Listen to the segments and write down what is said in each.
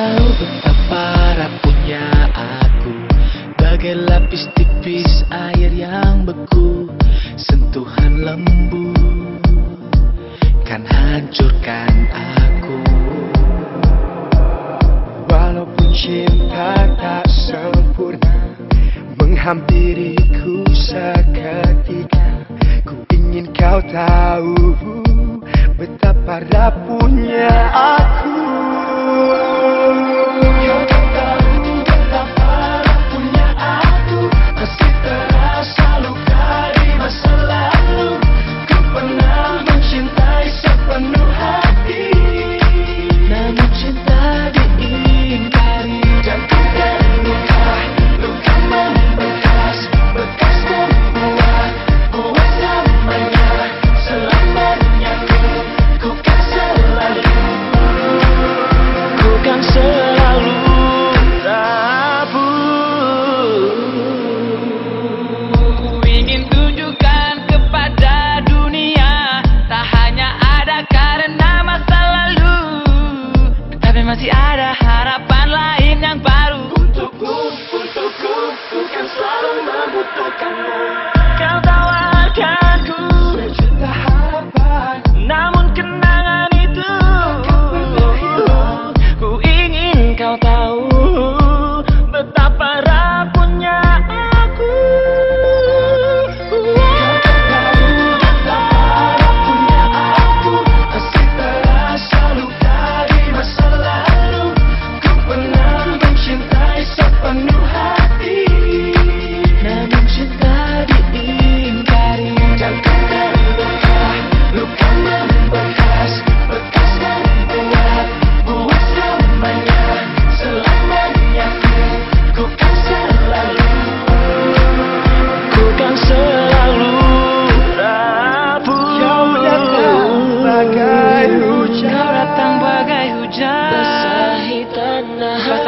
tahu betapa rapuhnya aku. Bagai lapis tipis air yang beku Sentuhan lembut Kan hancurkan aku. Walaupun cinta tak sempurna Menghampiriku seketika. Ku ingin kau tahu Betapa rapuhnya aku. Santo.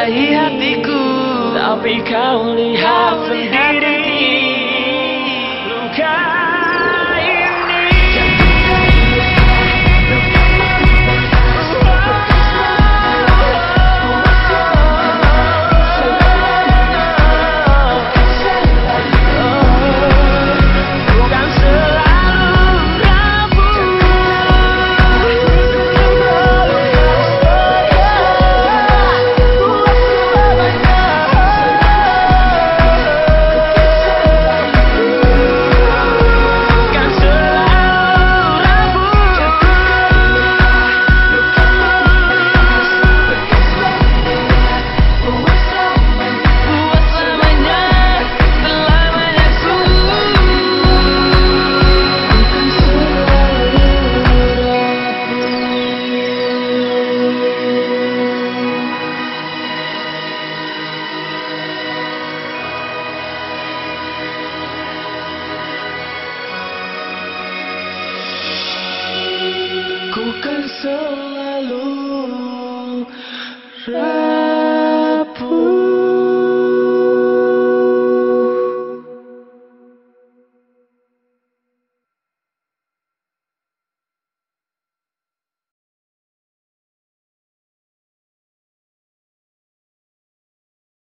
صحيح بيكون I'll be only half a 走来路人